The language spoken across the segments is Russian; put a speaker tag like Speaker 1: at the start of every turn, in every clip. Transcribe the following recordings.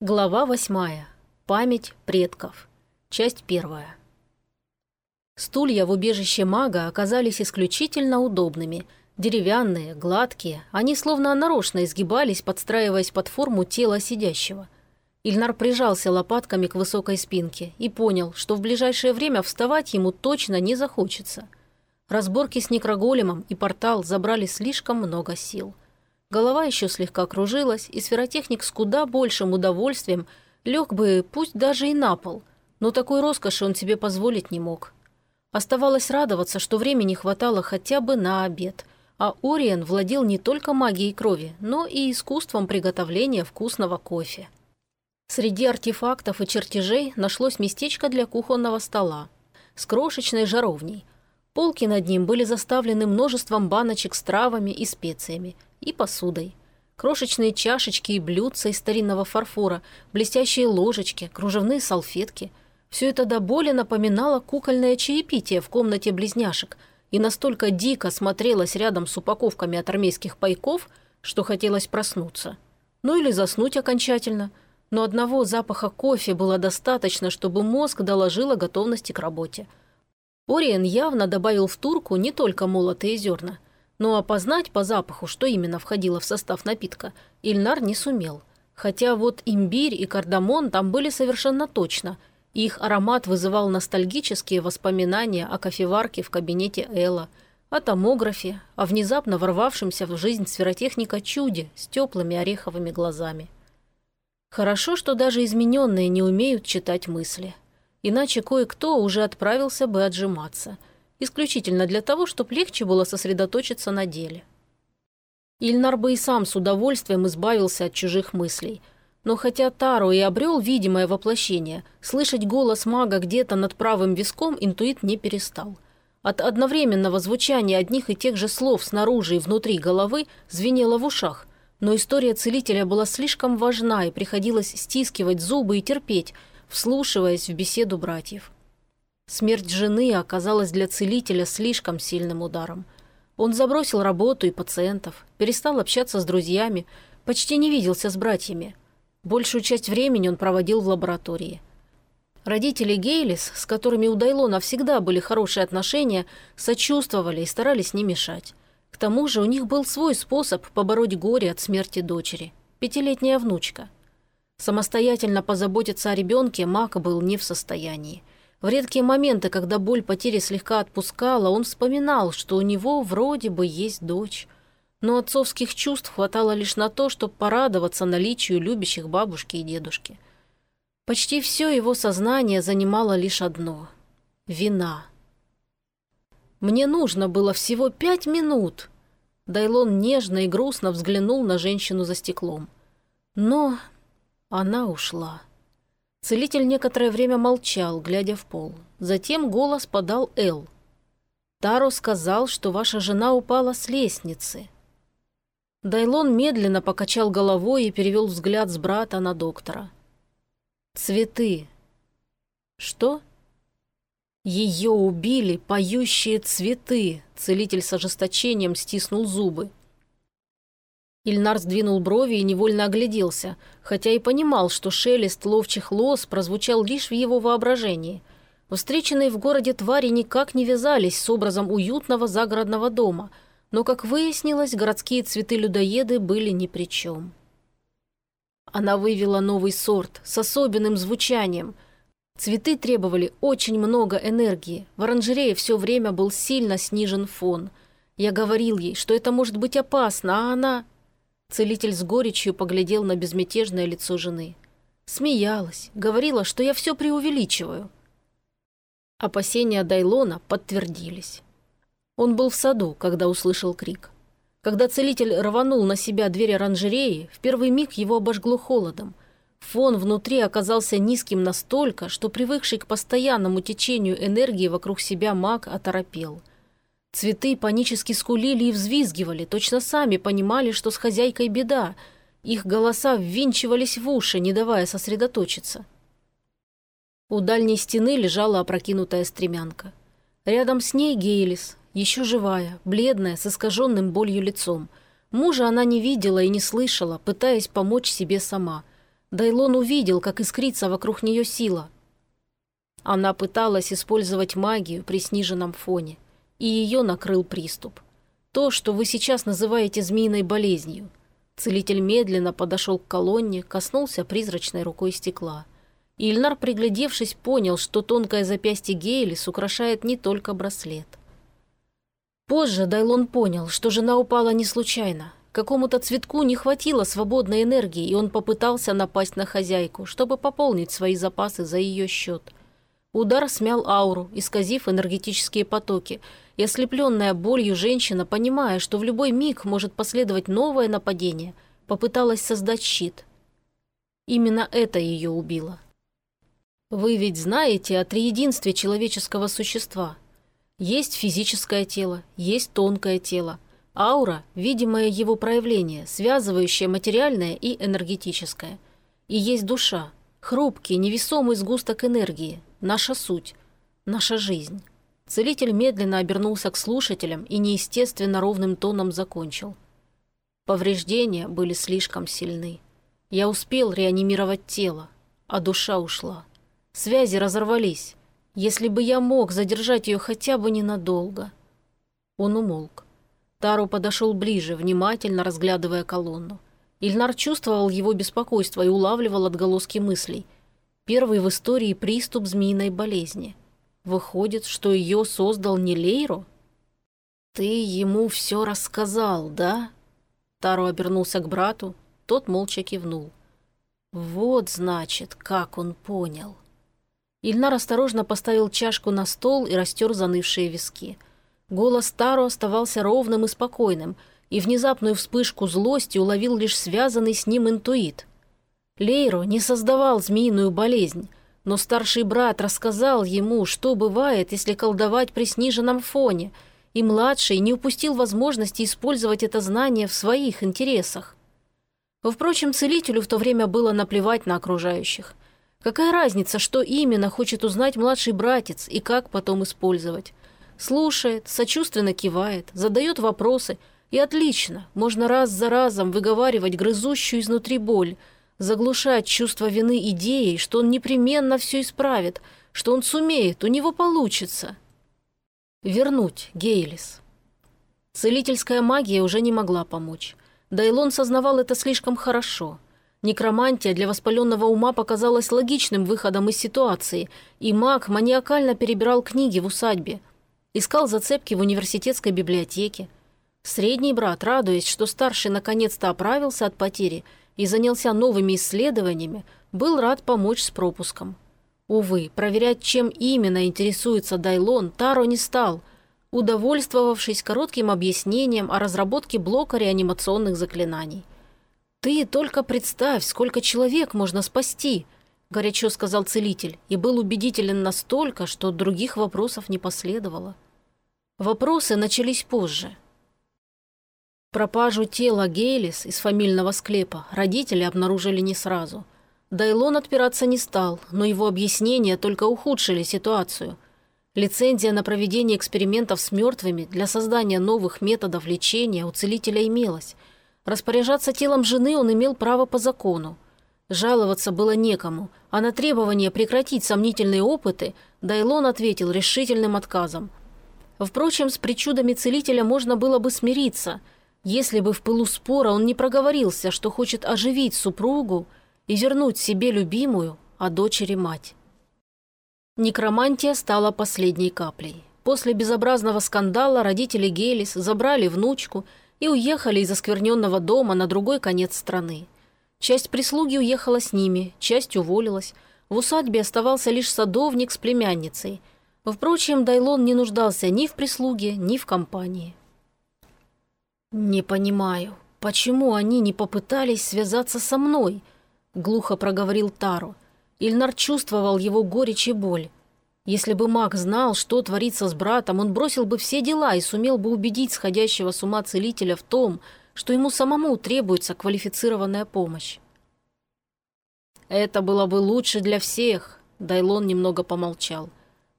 Speaker 1: Глава восьмая. Память предков. Часть первая. Стулья в убежище мага оказались исключительно удобными. Деревянные, гладкие, они словно нарочно изгибались, подстраиваясь под форму тела сидящего. Ильнар прижался лопатками к высокой спинке и понял, что в ближайшее время вставать ему точно не захочется. Разборки с некроголемом и портал забрали слишком много сил – Голова еще слегка кружилась, и сферотехник с куда большим удовольствием лег бы, пусть даже и на пол, но такой роскоши он себе позволить не мог. Оставалось радоваться, что времени хватало хотя бы на обед, а Ориен владел не только магией крови, но и искусством приготовления вкусного кофе. Среди артефактов и чертежей нашлось местечко для кухонного стола с крошечной жаровней. Полки над ним были заставлены множеством баночек с травами и специями – и посудой. Крошечные чашечки и блюдца из старинного фарфора, блестящие ложечки, кружевные салфетки. Все это до боли напоминало кукольное чаепитие в комнате близняшек и настолько дико смотрелось рядом с упаковками от армейских пайков, что хотелось проснуться. Ну или заснуть окончательно. Но одного запаха кофе было достаточно, чтобы мозг доложил о готовности к работе. Ориен явно добавил в турку не только молотые зерна – но опознать по запаху, что именно входило в состав напитка, Ильнар не сумел. Хотя вот имбирь и кардамон там были совершенно точно. Их аромат вызывал ностальгические воспоминания о кофеварке в кабинете Элла, о томографе, о внезапно ворвавшемся в жизнь сферотехника чуде с теплыми ореховыми глазами. Хорошо, что даже измененные не умеют читать мысли. Иначе кое-кто уже отправился бы отжиматься – исключительно для того, чтобы легче было сосредоточиться на деле. Ильнар бы и сам с удовольствием избавился от чужих мыслей. Но хотя Таро и обрел видимое воплощение, слышать голос мага где-то над правым виском интуит не перестал. От одновременного звучания одних и тех же слов снаружи и внутри головы звенело в ушах, но история целителя была слишком важна и приходилось стискивать зубы и терпеть, вслушиваясь в беседу братьев. Смерть жены оказалась для целителя слишком сильным ударом. Он забросил работу и пациентов, перестал общаться с друзьями, почти не виделся с братьями. Большую часть времени он проводил в лаборатории. Родители Гейлис, с которыми у Дайлона всегда были хорошие отношения, сочувствовали и старались не мешать. К тому же у них был свой способ побороть горе от смерти дочери – пятилетняя внучка. Самостоятельно позаботиться о ребенке Мак был не в состоянии – в редкие моменты, когда боль потери слегка отпускала, он вспоминал, что у него вроде бы есть дочь. Но отцовских чувств хватало лишь на то, чтобы порадоваться наличию любящих бабушки и дедушки. Почти все его сознание занимало лишь одно – вина. «Мне нужно было всего пять минут!» Дайлон нежно и грустно взглянул на женщину за стеклом. Но она ушла. Целитель некоторое время молчал, глядя в пол. Затем голос подал Эл. «Таро сказал, что ваша жена упала с лестницы». Дайлон медленно покачал головой и перевел взгляд с брата на доктора. «Цветы». «Что?» «Ее убили поющие цветы», — целитель с ожесточением стиснул зубы. Ильнар сдвинул брови и невольно огляделся, хотя и понимал, что шелест ловчих лос прозвучал лишь в его воображении. Встреченные в городе твари никак не вязались с образом уютного загородного дома, но, как выяснилось, городские цветы-людоеды были ни при чем. Она вывела новый сорт с особенным звучанием. Цветы требовали очень много энергии, в оранжерее все время был сильно снижен фон. Я говорил ей, что это может быть опасно, а она... Целитель с горечью поглядел на безмятежное лицо жены. Смеялась, говорила, что я все преувеличиваю. Опасения Дайлона подтвердились. Он был в саду, когда услышал крик. Когда целитель рванул на себя дверь оранжереи, в первый миг его обожгло холодом. Фон внутри оказался низким настолько, что привыкший к постоянному течению энергии вокруг себя маг оторопел – Цветы панически скулили и взвизгивали, точно сами понимали, что с хозяйкой беда. Их голоса ввинчивались в уши, не давая сосредоточиться. У дальней стены лежала опрокинутая стремянка. Рядом с ней Гейлис, еще живая, бледная, с искаженным болью лицом. Мужа она не видела и не слышала, пытаясь помочь себе сама. Дайлон увидел, как искрится вокруг нее сила. Она пыталась использовать магию при сниженном фоне, и ее накрыл приступ. То, что вы сейчас называете змеиной болезнью. Целитель медленно подошел к колонне, коснулся призрачной рукой стекла. Ильнар, приглядевшись, понял, что тонкое запястье Гейлис украшает не только браслет. Позже Дайлон понял, что жена упала не случайно. Какому-то цветку не хватило свободной энергии, и он попытался напасть на хозяйку, чтобы пополнить свои запасы за ее счет. Удар смял ауру, исказив энергетические потоки, и ослепленная болью женщина, понимая, что в любой миг может последовать новое нападение, попыталась создать щит. Именно это ее убило. Вы ведь знаете о триединстве человеческого существа – есть физическое тело, есть тонкое тело. Аура – видимое его проявление, связывающее материальное и энергетическое. И есть душа, хрупкий, невесомый сгусток энергии, наша суть, наша жизнь. Целитель медленно обернулся к слушателям и неестественно ровным тоном закончил. Повреждения были слишком сильны. Я успел реанимировать тело, а душа ушла. Связи разорвались. Если бы я мог задержать ее хотя бы ненадолго. Он умолк. Тару подошел ближе, внимательно разглядывая колонну. Ильнар чувствовал его беспокойство и улавливал отголоски мыслей. Первый в истории приступ змеиной болезни. Выходит, что ее создал не Лейро? «Ты ему все рассказал, да?» Тару обернулся к брату, тот молча кивнул. «Вот, значит, как он понял». Ильнар осторожно поставил чашку на стол и растер занывшие виски. Голос Таро оставался ровным и спокойным, и внезапную вспышку злости уловил лишь связанный с ним интуит. Лейро не создавал змеиную болезнь, но старший брат рассказал ему, что бывает, если колдовать при сниженном фоне, и младший не упустил возможности использовать это знание в своих интересах. Впрочем, целителю в то время было наплевать на окружающих – Какая разница, что именно хочет узнать младший братец и как потом использовать? Слушает, сочувственно кивает, задает вопросы. И отлично, можно раз за разом выговаривать грызущую изнутри боль, заглушать чувство вины идеей, что он непременно все исправит, что он сумеет, у него получится. Вернуть Гейлис. Целительская магия уже не могла помочь. Дайлон сознавал это слишком хорошо – Некромантия для воспаленного ума показалась логичным выходом из ситуации, и маг маниакально перебирал книги в усадьбе. Искал зацепки в университетской библиотеке. Средний брат, радуясь, что старший наконец-то оправился от потери и занялся новыми исследованиями, был рад помочь с пропуском. Увы, проверять, чем именно интересуется Дайлон, Таро не стал, удовольствовавшись коротким объяснением о разработке блока реанимационных заклинаний – «Ты только представь, сколько человек можно спасти!» – горячо сказал целитель, и был убедителен настолько, что других вопросов не последовало. Вопросы начались позже. Пропажу тела Гейлис из фамильного склепа родители обнаружили не сразу. Дайлон отпираться не стал, но его объяснения только ухудшили ситуацию. Лицензия на проведение экспериментов с мертвыми для создания новых методов лечения у целителя имелась – Распоряжаться телом жены он имел право по закону. Жаловаться было некому, а на требование прекратить сомнительные опыты Дайлон ответил решительным отказом. Впрочем, с причудами целителя можно было бы смириться, если бы в пылу спора он не проговорился, что хочет оживить супругу и вернуть себе любимую, а дочери мать. Некромантия стала последней каплей. После безобразного скандала родители Гелис забрали внучку – и уехали из оскверненного дома на другой конец страны. Часть прислуги уехала с ними, часть уволилась. В усадьбе оставался лишь садовник с племянницей. Впрочем, Дайлон не нуждался ни в прислуге, ни в компании. «Не понимаю, почему они не попытались связаться со мной?» – глухо проговорил Таро. Ильнар чувствовал его горечь и боль. Если бы маг знал, что творится с братом, он бросил бы все дела и сумел бы убедить сходящего с ума целителя в том, что ему самому требуется квалифицированная помощь. «Это было бы лучше для всех», — Дайлон немного помолчал.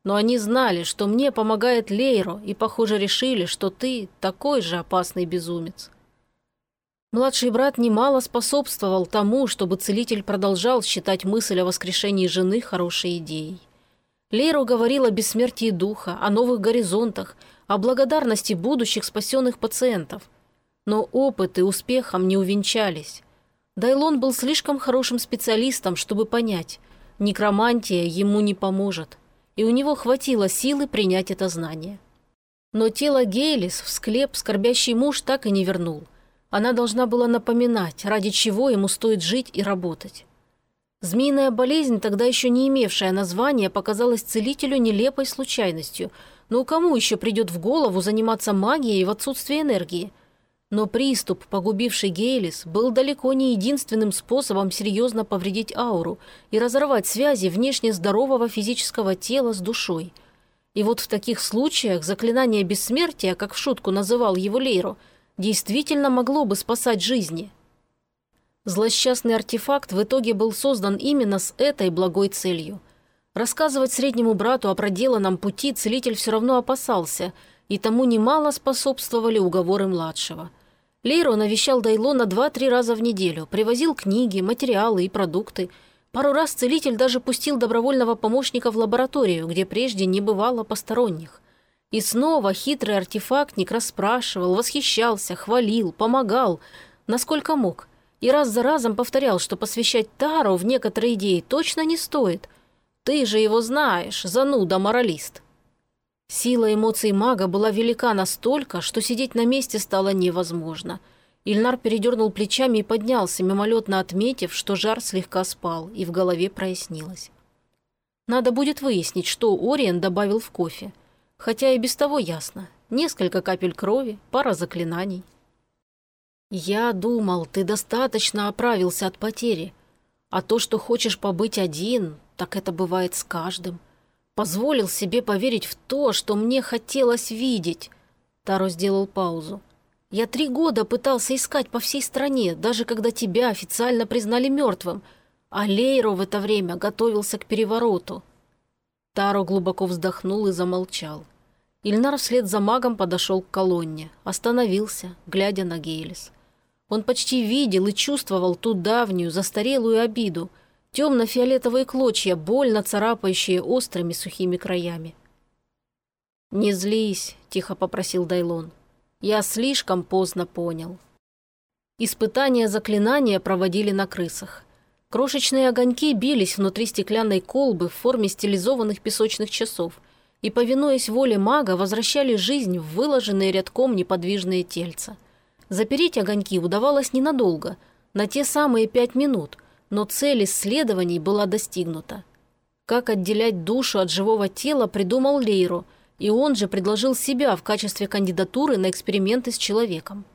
Speaker 1: «Но они знали, что мне помогает Лейро, и, похоже, решили, что ты такой же опасный безумец». Младший брат немало способствовал тому, чтобы целитель продолжал считать мысль о воскрешении жены хорошей идеей. Лейру говорил о бессмертии духа, о новых горизонтах, о благодарности будущих спасенных пациентов. Но опыт и успехом не увенчались. Дайлон был слишком хорошим специалистом, чтобы понять, некромантия ему не поможет, и у него хватило силы принять это знание. Но тело Гейлис в склеп скорбящий муж так и не вернул – она должна была напоминать, ради чего ему стоит жить и работать. Змеиная болезнь, тогда еще не имевшая названия, показалась целителю нелепой случайностью. Но кому еще придет в голову заниматься магией в отсутствии энергии? Но приступ, погубивший Гейлис, был далеко не единственным способом серьезно повредить ауру и разорвать связи внешне здорового физического тела с душой. И вот в таких случаях заклинание бессмертия, как в шутку называл его Лейро, действительно могло бы спасать жизни. Злосчастный артефакт в итоге был создан именно с этой благой целью. Рассказывать среднему брату о проделанном пути целитель все равно опасался, и тому немало способствовали уговоры младшего. Лейро навещал Дайлона два-три раза в неделю, привозил книги, материалы и продукты. Пару раз целитель даже пустил добровольного помощника в лабораторию, где прежде не бывало посторонних. И снова хитрый артефактник расспрашивал, восхищался, хвалил, помогал, насколько мог. И раз за разом повторял, что посвящать Тару в некоторые идеи точно не стоит. Ты же его знаешь, зануда-моралист. Сила эмоций мага была велика настолько, что сидеть на месте стало невозможно. Ильнар передернул плечами и поднялся, мимолетно отметив, что жар слегка спал, и в голове прояснилось. Надо будет выяснить, что Ориен добавил в кофе. Хотя и без того ясно. Несколько капель крови, пара заклинаний. «Я думал, ты достаточно оправился от потери. А то, что хочешь побыть один, так это бывает с каждым. Позволил себе поверить в то, что мне хотелось видеть». Таро сделал паузу. «Я три года пытался искать по всей стране, даже когда тебя официально признали мертвым, а Лейро в это время готовился к перевороту. Таро глубоко вздохнул и замолчал. Ильнар вслед за магом подошел к колонне, остановился, глядя на Гейлис. Он почти видел и чувствовал ту давнюю, застарелую обиду, темно-фиолетовые клочья, больно царапающие острыми сухими краями. «Не злись», — тихо попросил Дайлон. «Я слишком поздно понял». Испытания заклинания проводили на крысах. Крошечные огоньки бились внутри стеклянной колбы в форме стилизованных песочных часов и, повинуясь воле мага, возвращали жизнь в выложенные рядком неподвижные тельца. Запереть огоньки удавалось ненадолго, на те самые пять минут, но цель исследований была достигнута. Как отделять душу от живого тела, придумал Лейро, и он же предложил себя в качестве кандидатуры на эксперименты с человеком.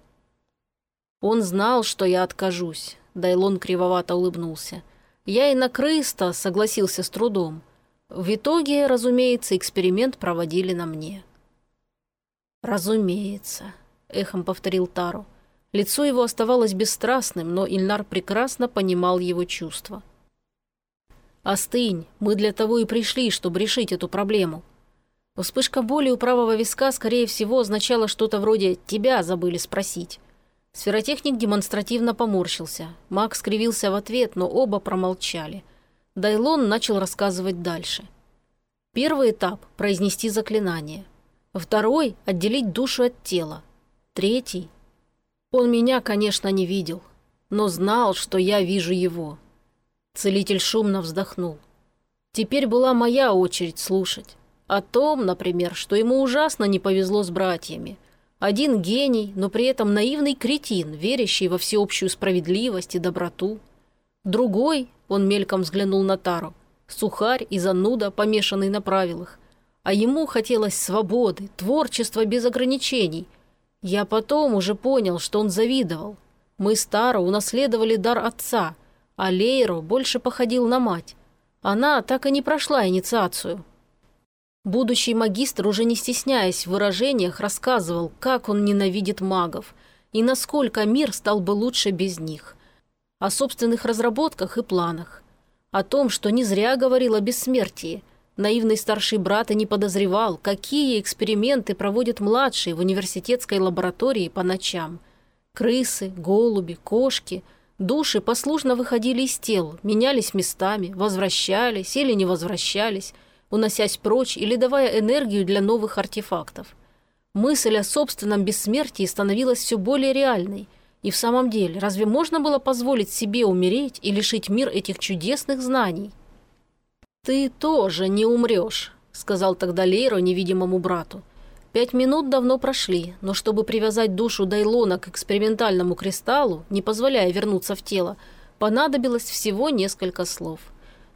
Speaker 1: Он знал, что я откажусь, Дайлон кривовато улыбнулся. «Я и на крыста согласился с трудом. В итоге, разумеется, эксперимент проводили на мне». «Разумеется», — эхом повторил Тару. Лицо его оставалось бесстрастным, но Ильнар прекрасно понимал его чувства. «Остынь, мы для того и пришли, чтобы решить эту проблему». Вспышка боли у правого виска, скорее всего, означала что-то вроде «тебя забыли спросить». Сферотехник демонстративно поморщился. Макс скривился в ответ, но оба промолчали. Дайлон начал рассказывать дальше. Первый этап – произнести заклинание. Второй – отделить душу от тела. Третий – он меня, конечно, не видел, но знал, что я вижу его. Целитель шумно вздохнул. Теперь была моя очередь слушать. О том, например, что ему ужасно не повезло с братьями – один гений, но при этом наивный кретин, верящий во всеобщую справедливость и доброту. Другой, он мельком взглянул на Тару, сухарь и зануда, помешанный на правилах. А ему хотелось свободы, творчества без ограничений. Я потом уже понял, что он завидовал. Мы с Тару унаследовали дар отца, а Лейро больше походил на мать. Она так и не прошла инициацию, Будущий магистр, уже не стесняясь в выражениях, рассказывал, как он ненавидит магов и насколько мир стал бы лучше без них. О собственных разработках и планах. О том, что не зря говорил о бессмертии. Наивный старший брат и не подозревал, какие эксперименты проводит младший в университетской лаборатории по ночам. Крысы, голуби, кошки, души послушно выходили из тел, менялись местами, возвращались или не возвращались, уносясь прочь или давая энергию для новых артефактов. Мысль о собственном бессмертии становилась все более реальной. И в самом деле, разве можно было позволить себе умереть и лишить мир этих чудесных знаний? «Ты тоже не умрешь», — сказал тогда Лейро невидимому брату. Пять минут давно прошли, но чтобы привязать душу Дайлона к экспериментальному кристаллу, не позволяя вернуться в тело, понадобилось всего несколько слов.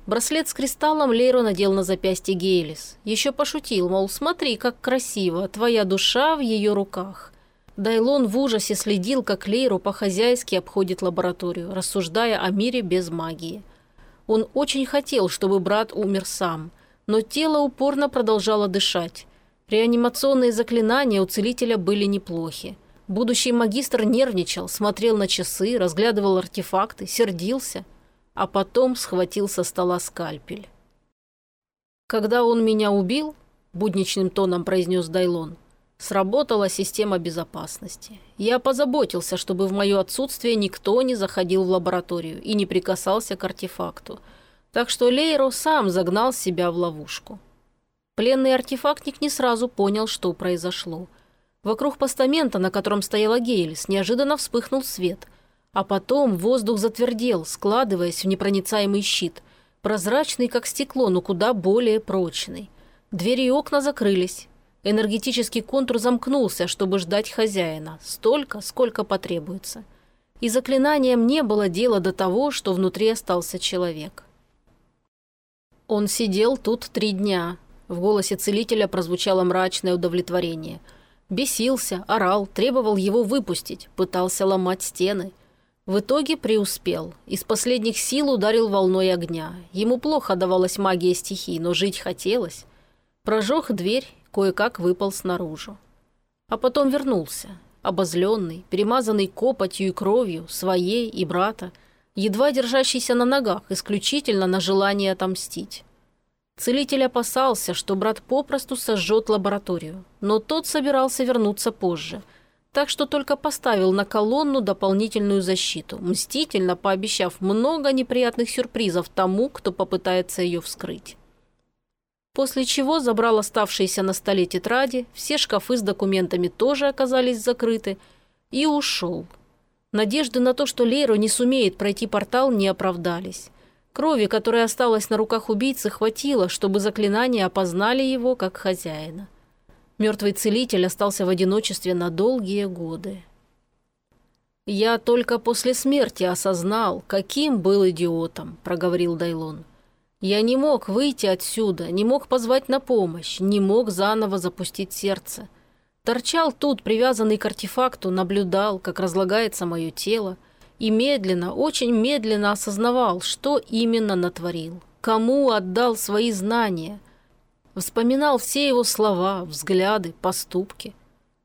Speaker 1: Браслет с кристаллом Лейро надел на запястье Гейлис. Еще пошутил, мол, смотри, как красиво, твоя душа в ее руках. Дайлон в ужасе следил, как Лейро по-хозяйски обходит лабораторию, рассуждая о мире без магии. Он очень хотел, чтобы брат умер сам, но тело упорно продолжало дышать. Реанимационные заклинания у целителя были неплохи. Будущий магистр нервничал, смотрел на часы, разглядывал артефакты, сердился, а потом схватил со стола скальпель. «Когда он меня убил», – будничным тоном произнес Дайлон, – сработала система безопасности. Я позаботился, чтобы в мое отсутствие никто не заходил в лабораторию и не прикасался к артефакту. Так что Лейро сам загнал себя в ловушку. Пленный артефактник не сразу понял, что произошло. Вокруг постамента, на котором стояла Гейлис, неожиданно вспыхнул свет. А потом воздух затвердел, складываясь в непроницаемый щит. Прозрачный, как стекло, но куда более прочный. Двери и окна закрылись. Энергетический контур замкнулся, чтобы ждать хозяина. Столько, сколько потребуется. И заклинанием не было дела до того, что внутри остался человек. Он сидел тут три дня, в голосе целителя прозвучало мрачное удовлетворение. Бесился, орал, требовал его выпустить, пытался ломать стены. В итоге преуспел. Из последних сил ударил волной огня. Ему плохо давалась магия стихий, но жить хотелось. Прожег дверь, кое-как выпал снаружи. А потом вернулся, обозленный, перемазанный копотью и кровью, своей и брата, едва держащийся на ногах, исключительно на желание отомстить. Целитель опасался, что брат попросту сожжет лабораторию, но тот собирался вернуться позже, так что только поставил на колонну дополнительную защиту, мстительно пообещав много неприятных сюрпризов тому, кто попытается ее вскрыть. После чего забрал оставшиеся на столе тетради, все шкафы с документами тоже оказались закрыты, и ушел. Надежды на то, что Лейро не сумеет пройти портал, не оправдались. Крови, которая осталась на руках убийцы, хватило, чтобы заклинания опознали его как хозяина. Мертвый целитель остался в одиночестве на долгие годы. «Я только после смерти осознал, каким был идиотом», – проговорил Дайлон. «Я не мог выйти отсюда, не мог позвать на помощь, не мог заново запустить сердце. Торчал тут, привязанный к артефакту, наблюдал, как разлагается мое тело, и медленно, очень медленно осознавал, что именно натворил, кому отдал свои знания. Вспоминал все его слова, взгляды, поступки.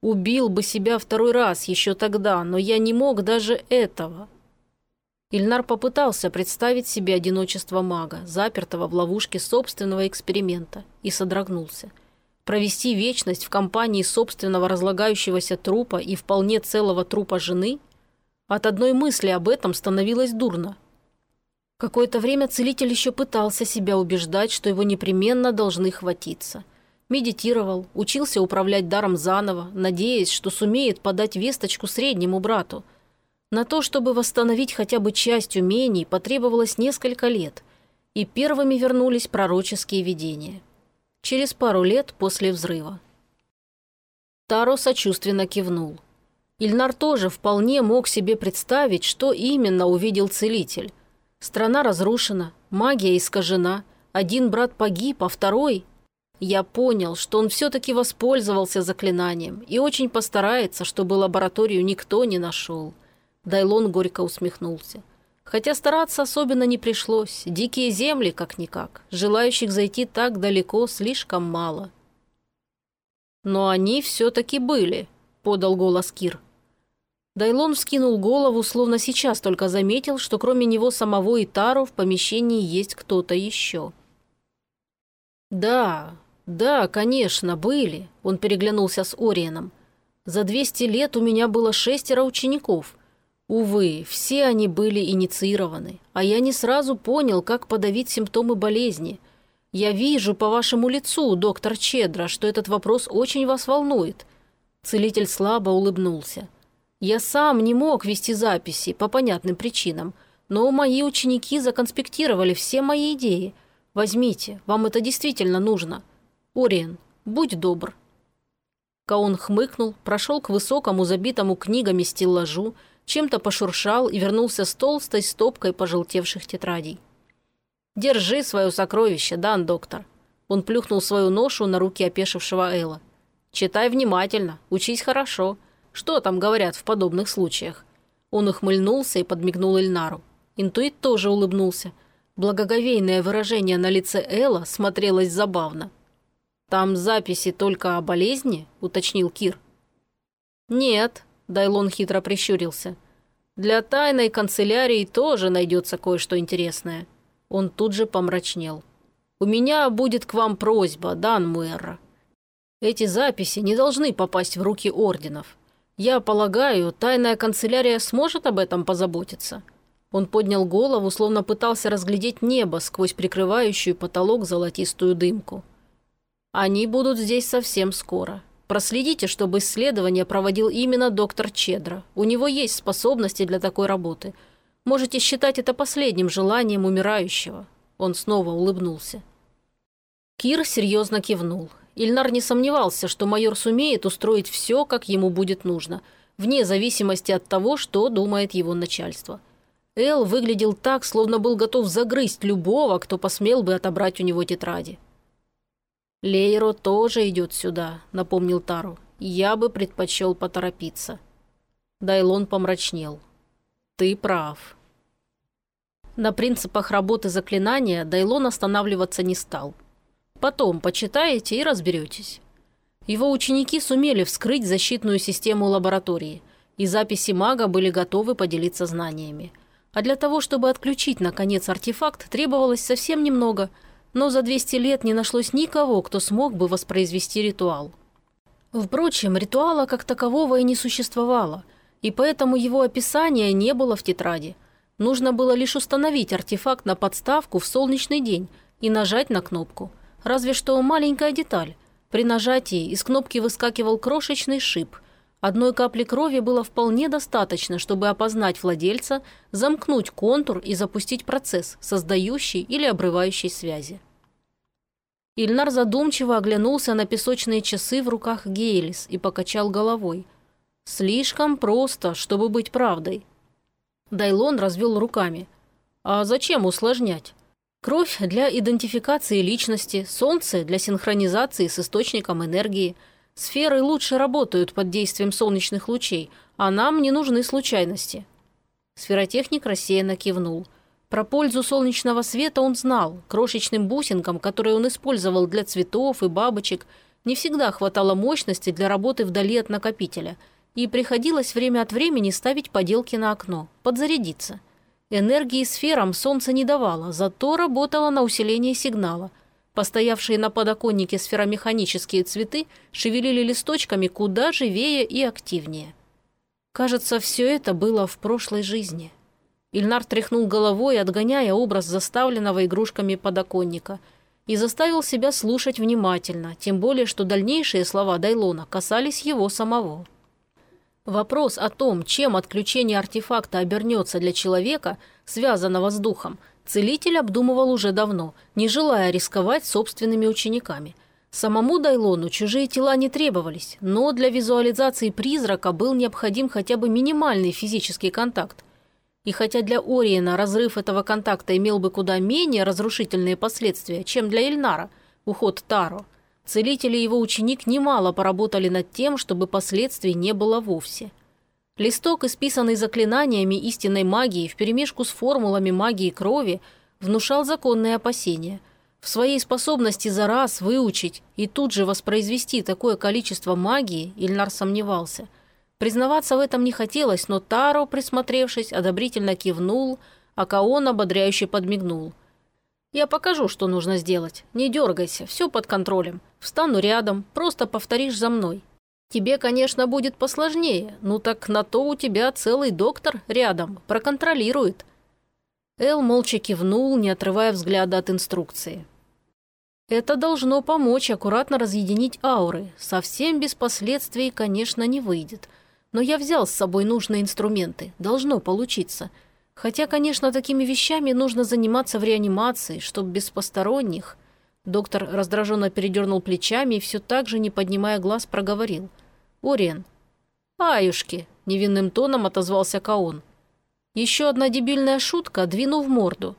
Speaker 1: Убил бы себя второй раз еще тогда, но я не мог даже этого. Ильнар попытался представить себе одиночество мага, запертого в ловушке собственного эксперимента, и содрогнулся. Провести вечность в компании собственного разлагающегося трупа и вполне целого трупа жены – от одной мысли об этом становилось дурно. Какое-то время целитель еще пытался себя убеждать, что его непременно должны хватиться. Медитировал, учился управлять даром заново, надеясь, что сумеет подать весточку среднему брату. На то, чтобы восстановить хотя бы часть умений, потребовалось несколько лет, и первыми вернулись пророческие видения. Через пару лет после взрыва. Таро сочувственно кивнул. Ильнар тоже вполне мог себе представить, что именно увидел целитель. Страна разрушена, магия искажена, один брат погиб, а второй... Я понял, что он все-таки воспользовался заклинанием и очень постарается, чтобы лабораторию никто не нашел. Дайлон горько усмехнулся. Хотя стараться особенно не пришлось. Дикие земли, как-никак. Желающих зайти так далеко слишком мало. «Но они все-таки были», — подал голос Кир. Дайлон вскинул голову, словно сейчас только заметил, что кроме него самого и Тару в помещении есть кто-то еще. «Да, да, конечно, были», – он переглянулся с Ориеном. За 200 лет у меня было шестеро учеников. Увы, все они были инициированы, а я не сразу понял, как подавить симптомы болезни. Я вижу по вашему лицу, доктор Чедра, что этот вопрос очень вас волнует. Целитель слабо улыбнулся. Я сам не мог вести записи по понятным причинам, но мои ученики законспектировали все мои идеи. Возьмите, вам это действительно нужно. Ориен, будь добр. Каон хмыкнул, прошел к высокому забитому книгами стеллажу, чем-то пошуршал и вернулся с толстой стопкой пожелтевших тетрадей. «Держи свое сокровище, Дан, доктор». Он плюхнул свою ношу на руки опешившего Элла. «Читай внимательно, учись хорошо. Что там говорят в подобных случаях?» Он ухмыльнулся и подмигнул Эльнару. Интуит тоже улыбнулся. Благоговейное выражение на лице Элла смотрелось забавно. «Там записи только о болезни?» – уточнил Кир. «Нет», – Дайлон хитро прищурился. «Для тайной канцелярии тоже найдется кое-что интересное». Он тут же помрачнел. «У меня будет к вам просьба, Дан Муэрра. Эти записи не должны попасть в руки орденов. Я полагаю, тайная канцелярия сможет об этом позаботиться». Он поднял голову, словно пытался разглядеть небо сквозь прикрывающую потолок золотистую дымку. Они будут здесь совсем скоро. Проследите, чтобы исследование проводил именно доктор Чедро. У него есть способности для такой работы. Можете считать это последним желанием умирающего». Он снова улыбнулся. Кир серьезно кивнул. Ильнар не сомневался, что майор сумеет устроить все, как ему будет нужно, вне зависимости от того, что думает его начальство. Эл выглядел так, словно был готов загрызть любого, кто посмел бы отобрать у него тетради. «Лейро тоже идет сюда», — напомнил Тару. «Я бы предпочел поторопиться». Дайлон помрачнел. «Ты прав». На принципах работы заклинания Дайлон останавливаться не стал. «Потом почитаете и разберетесь». Его ученики сумели вскрыть защитную систему лаборатории, и записи мага были готовы поделиться знаниями. А для того, чтобы отключить, наконец, артефакт, требовалось совсем немного – но за 200 лет не нашлось никого, кто смог бы воспроизвести ритуал. Впрочем, ритуала как такового и не существовало, и поэтому его описания не было в тетради. Нужно было лишь установить артефакт на подставку в солнечный день и нажать на кнопку. Разве что маленькая деталь. При нажатии из кнопки выскакивал крошечный шип. Одной капли крови было вполне достаточно, чтобы опознать владельца, замкнуть контур и запустить процесс, создающий или обрывающий связи. Ильнар задумчиво оглянулся на песочные часы в руках Гейлис и покачал головой. «Слишком просто, чтобы быть правдой». Дайлон развел руками. «А зачем усложнять? Кровь для идентификации личности, солнце для синхронизации с источником энергии – Сферы лучше работают под действием солнечных лучей, а нам не нужны случайности». Сферотехник рассеянно кивнул. Про пользу солнечного света он знал. Крошечным бусинкам, которые он использовал для цветов и бабочек, не всегда хватало мощности для работы вдали от накопителя, и приходилось время от времени ставить поделки на окно, подзарядиться. Энергии сферам солнце не давало, зато работало на усиление сигнала – Постоявшие на подоконнике сферомеханические цветы шевелили листочками куда живее и активнее. Кажется, все это было в прошлой жизни. Ильнар тряхнул головой, отгоняя образ заставленного игрушками подоконника, и заставил себя слушать внимательно, тем более, что дальнейшие слова Дайлона касались его самого. Вопрос о том, чем отключение артефакта обернется для человека, связанного с духом – Целитель обдумывал уже давно, не желая рисковать собственными учениками. Самому Дайлону чужие тела не требовались, но для визуализации призрака был необходим хотя бы минимальный физический контакт. И хотя для Ориена разрыв этого контакта имел бы куда менее разрушительные последствия, чем для Эльнара, уход Таро, целитель и его ученик немало поработали над тем, чтобы последствий не было вовсе – Листок, исписанный заклинаниями истинной магии вперемешку с формулами магии крови, внушал законные опасения. В своей способности за раз выучить и тут же воспроизвести такое количество магии Ильнар сомневался. Признаваться в этом не хотелось, но Таро, присмотревшись, одобрительно кивнул, а Каон ободряюще подмигнул. «Я покажу, что нужно сделать. Не дергайся, все под контролем. Встану рядом, просто повторишь за мной. Тебе, конечно, будет посложнее, ну так на то у тебя целый доктор рядом, проконтролирует». Эл молча кивнул, не отрывая взгляда от инструкции. Это должно помочь аккуратно разъединить ауры. Совсем без последствий, конечно, не выйдет. Но я взял с собой нужные инструменты. Должно получиться. Хотя, конечно, такими вещами нужно заниматься в реанимации, чтоб без посторонних. Доктор раздраженно передернул плечами и все так же, не поднимая глаз, проговорил. «Ориен». «Аюшки», — невинным тоном отозвался Каон. Еще одна дебильная шутка, двину в морду.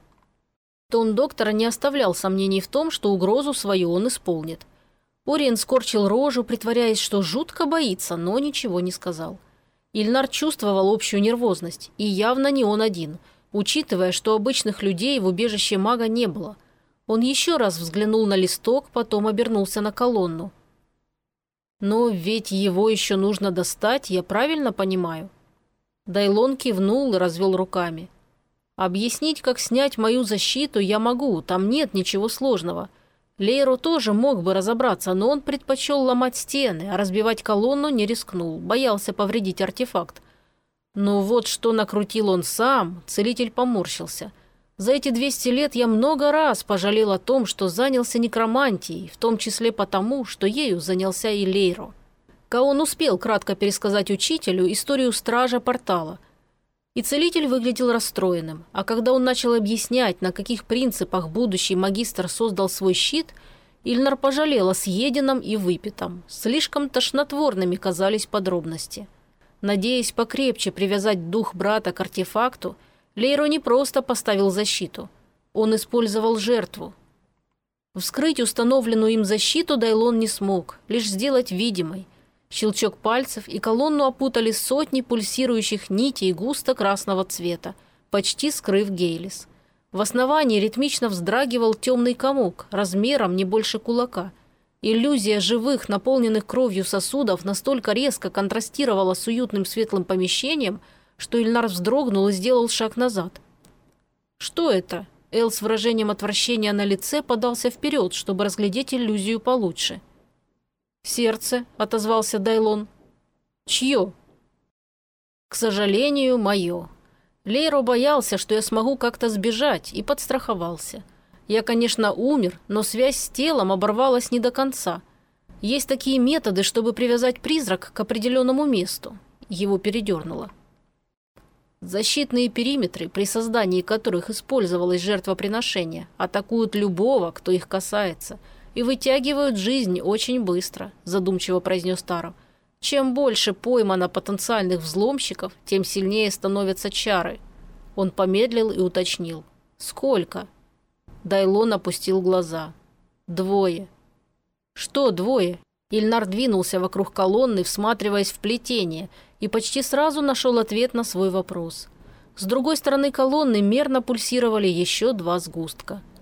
Speaker 1: Тон доктора не оставлял сомнений в том, что угрозу свою он исполнит. Ориен скорчил рожу, притворяясь, что жутко боится, но ничего не сказал. Ильнар чувствовал общую нервозность, и явно не он один, учитывая, что обычных людей в убежище мага не было. Он еще раз взглянул на листок, потом обернулся на колонну. «Но ведь его еще нужно достать, я правильно понимаю?» Дайлон кивнул и развел руками. Объяснить, как снять мою защиту, я могу, там нет ничего сложного. Лейро тоже мог бы разобраться, но он предпочел ломать стены, а разбивать колонну не рискнул, боялся повредить артефакт. Но вот что накрутил он сам, целитель поморщился. За эти 200 лет я много раз пожалел о том, что занялся некромантией, в том числе потому, что ею занялся и Лейро. Каон успел кратко пересказать учителю историю стража портала – и целитель выглядел расстроенным, а когда он начал объяснять, на каких принципах будущий магистр создал свой щит, Ильнар пожалел о съеденном и выпитом. Слишком тошнотворными казались подробности. Надеясь покрепче привязать дух брата к артефакту, Лейро не просто поставил защиту. Он использовал жертву. Вскрыть установленную им защиту Дайлон не смог, лишь сделать видимой. Щелчок пальцев, и колонну опутали сотни пульсирующих нитей густо-красного цвета, почти скрыв Гейлис. В основании ритмично вздрагивал темный комок, размером не больше кулака. Иллюзия живых, наполненных кровью сосудов настолько резко контрастировала с уютным светлым помещением, что Ильнар вздрогнул и сделал шаг назад. «Что это?» Эл с выражением отвращения на лице подался вперед, чтобы разглядеть иллюзию получше – «Сердце», — отозвался Дайлон. «Чье?» «К сожалению, мое. Лейро боялся, что я смогу как-то сбежать, и подстраховался. Я, конечно, умер, но связь с телом оборвалась не до конца. Есть такие методы, чтобы привязать призрак к определенному месту». Его передернуло. Защитные периметры, при создании которых использовалось жертвоприношение, атакуют любого, кто их касается – и вытягивают жизнь очень быстро», – задумчиво произнес Таро. «Чем больше поймано потенциальных взломщиков, тем сильнее становятся чары». Он помедлил и уточнил. «Сколько?» Дайлон опустил глаза. «Двое». «Что двое?» Ильнар двинулся вокруг колонны, всматриваясь в плетение, и почти сразу нашел ответ на свой вопрос. С другой стороны колонны мерно пульсировали еще два сгустка –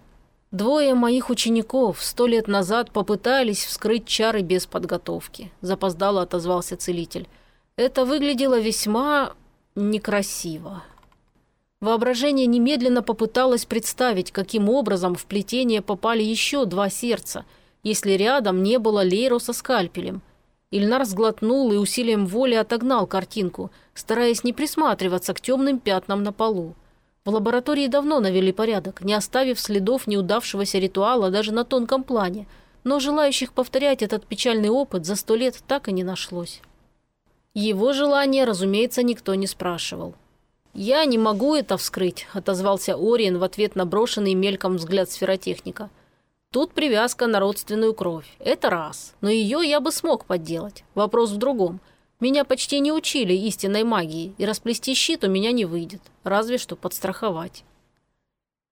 Speaker 1: Двое моих учеников сто лет назад попытались вскрыть чары без подготовки. Запоздало отозвался целитель. Это выглядело весьма некрасиво. Воображение немедленно попыталось представить, каким образом в плетение попали еще два сердца, если рядом не было Лейро со скальпелем. Ильнар сглотнул и усилием воли отогнал картинку, стараясь не присматриваться к темным пятнам на полу. В лаборатории давно навели порядок, не оставив следов неудавшегося ритуала даже на тонком плане, но желающих повторять этот печальный опыт за сто лет так и не нашлось. Его желание, разумеется, никто не спрашивал. «Я не могу это вскрыть», – отозвался Ориен в ответ на брошенный мельком взгляд сферотехника. «Тут привязка на родственную кровь. Это раз. Но ее я бы смог подделать. Вопрос в другом. Меня почти не учили истинной магии, и расплести щит у меня не выйдет, разве что подстраховать.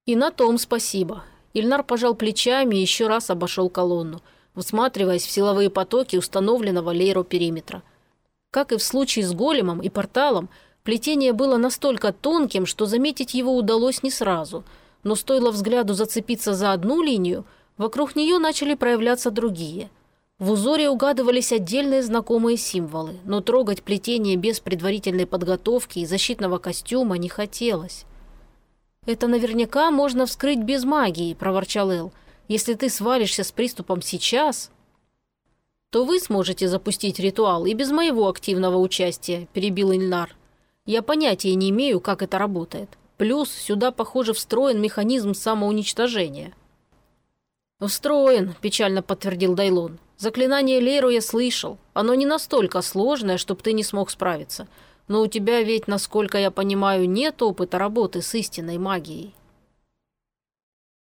Speaker 1: И на том спасибо. Ильнар пожал плечами и еще раз обошел колонну, всматриваясь в силовые потоки установленного лейро периметра. Как и в случае с големом и порталом, плетение было настолько тонким, что заметить его удалось не сразу, но стоило взгляду зацепиться за одну линию, вокруг нее начали проявляться другие – в узоре угадывались отдельные знакомые символы, но трогать плетение без предварительной подготовки и защитного костюма не хотелось. «Это наверняка можно вскрыть без магии», – проворчал Эл. «Если ты свалишься с приступом сейчас...» то вы сможете запустить ритуал и без моего активного участия», – перебил Ильнар. «Я понятия не имею, как это работает. Плюс сюда, похоже, встроен механизм самоуничтожения». «Встроен», – печально подтвердил Дайлон. «Заклинание Лейру я слышал. Оно не настолько сложное, чтобы ты не смог справиться. Но у тебя ведь, насколько я понимаю, нет опыта работы с истинной магией».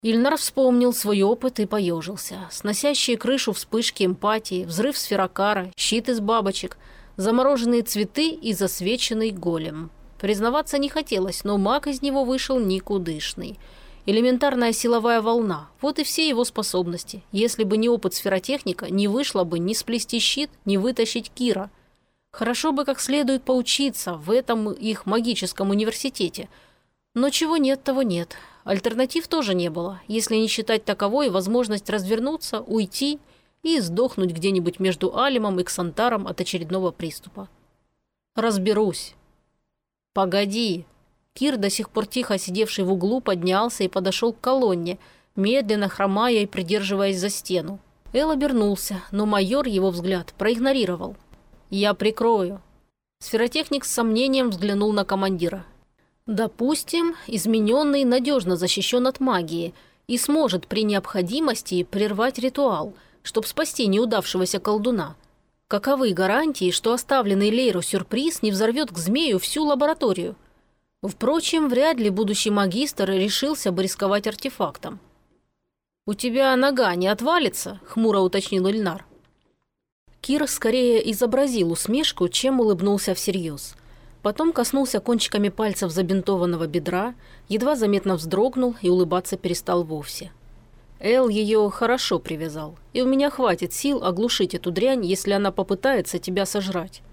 Speaker 1: Ильнар вспомнил свой опыт и поежился. Сносящие крышу вспышки эмпатии, взрыв сферокара, щит из бабочек, замороженные цветы и засвеченный голем. Признаваться не хотелось, но маг из него вышел никудышный. Элементарная силовая волна – вот и все его способности. Если бы не опыт сферотехника, не вышло бы ни сплести щит, ни вытащить Кира. Хорошо бы как следует поучиться в этом их магическом университете. Но чего нет, того нет. Альтернатив тоже не было, если не считать таковой возможность развернуться, уйти и сдохнуть где-нибудь между Алимом и Ксантаром от очередного приступа. Разберусь. Погоди. Кир, до сих пор тихо сидевший в углу, поднялся и подошел к колонне, медленно хромая и придерживаясь за стену. Эл обернулся, но майор его взгляд проигнорировал. «Я прикрою». Сферотехник с сомнением взглянул на командира. Допустим, измененный надежно защищен от магии и сможет при необходимости прервать ритуал, чтобы спасти неудавшегося колдуна. Каковы гарантии, что оставленный Лейру сюрприз не взорвет к змею всю лабораторию? Впрочем, вряд ли будущий магистр решился бы рисковать артефактом. «У тебя нога не отвалится?» – хмуро уточнил Ильнар. Кир скорее изобразил усмешку, чем улыбнулся всерьез – Потом коснулся кончиками пальцев забинтованного бедра, едва заметно вздрогнул и улыбаться перестал вовсе. Эл ее хорошо привязал, и у меня хватит сил оглушить эту дрянь, если она попытается тебя сожрать.